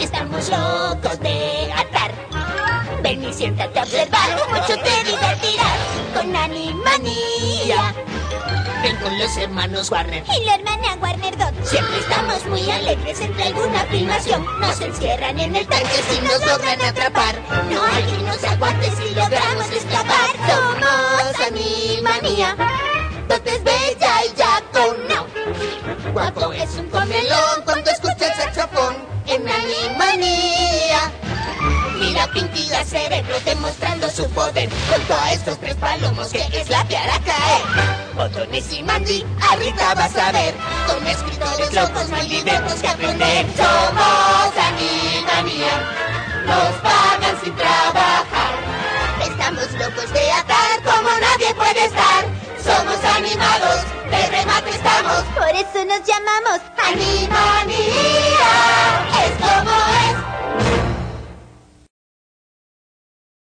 Estamos locos de atar. Ven y siéntate a observar, mucho te divertirás con Animanía. Ven con los hermanos Warner. Y la hermana Warner Dot. Siempre estamos muy alegres entre alguna filmación. Nos encierran en el tanque si nos logran atrapar. No hay quien nos aguante si logramos escapar. Somos Animanía. Dot es bella y Jaco no. Guapo es un comelón cuando Pinky cerebro demostrando su poder. Junto a estos tres palomos que es la piara caer. Botones y Mandy, ahorita vas a ver. Con escritores locos diversos que aprender Somos Animanía Nos pagan sin trabajar. Estamos locos de atar como nadie puede estar. Somos animados, de remate estamos. Por eso nos llamamos Animanía